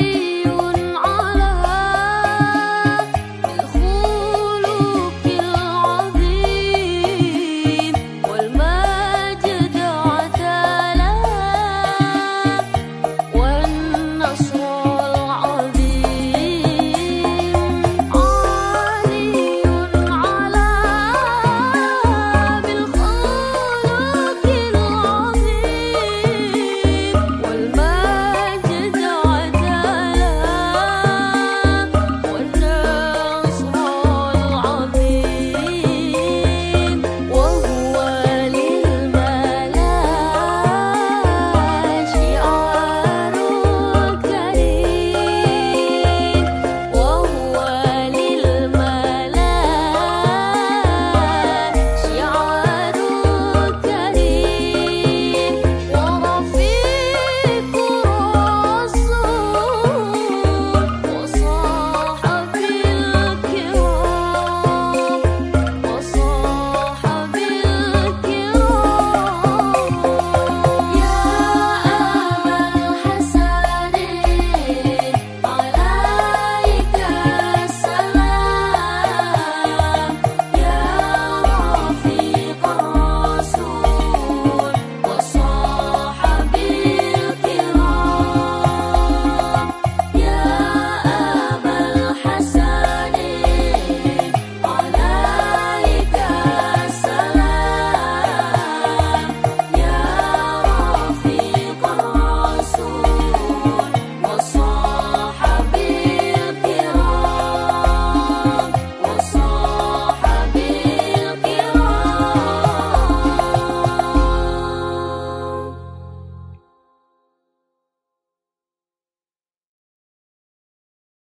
You.